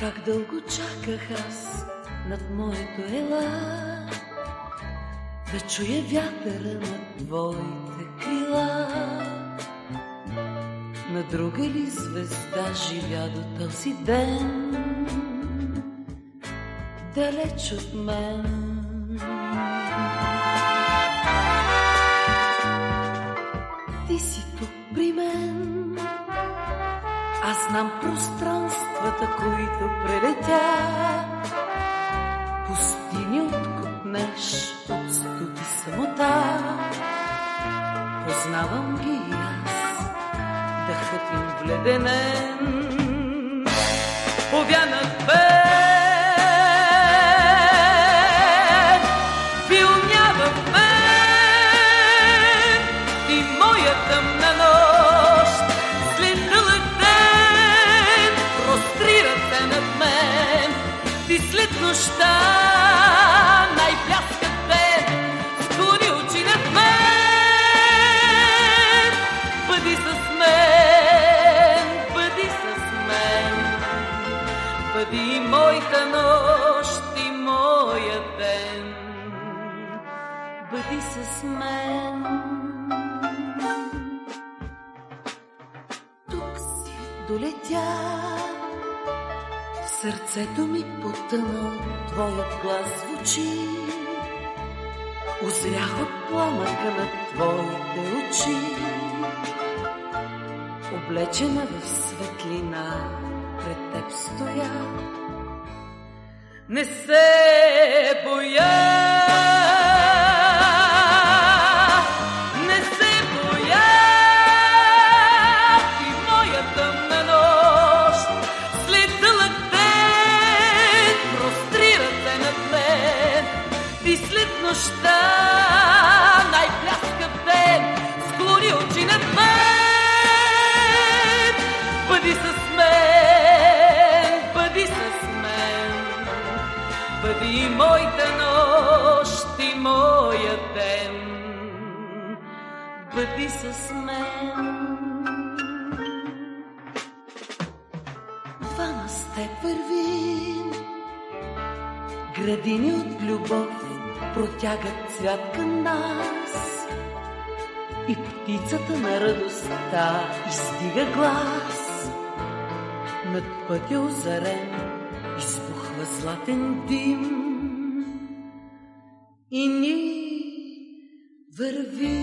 Как дълго чаках аз над моето ела Да чуя вятъра над твоите крила. На друга ли звезда живя до този ден? Далеч от мен. Ти си тук при мен Аз знам пространствата, които прелетя Пустини от купнеш, от студ и самота. Познавам ги и аз, дъхът им вледенен Повянат бе нощта Най-бляскат ден Склони очи над мен Бъди с мен Бъди с мен Бъди моята нощ и моя ден. Бъди с мен. Тук си долетя, сърцето ми потъна, твоят глас звучи. Озрях от пламъка на твоите очи, облечена в светлина, пред теб стоя. Не се боя, след нощта най-пляскав ден склони очи над мен, бъди с мен, бъди с мен, бъди моята нощ и моя ден, бъди с мен. Двама с теб вървим, градини от любов протягат цвят към нас. И птицата на радостта издига глас. Над пътя озарен избухва златен дим. И ние вървим.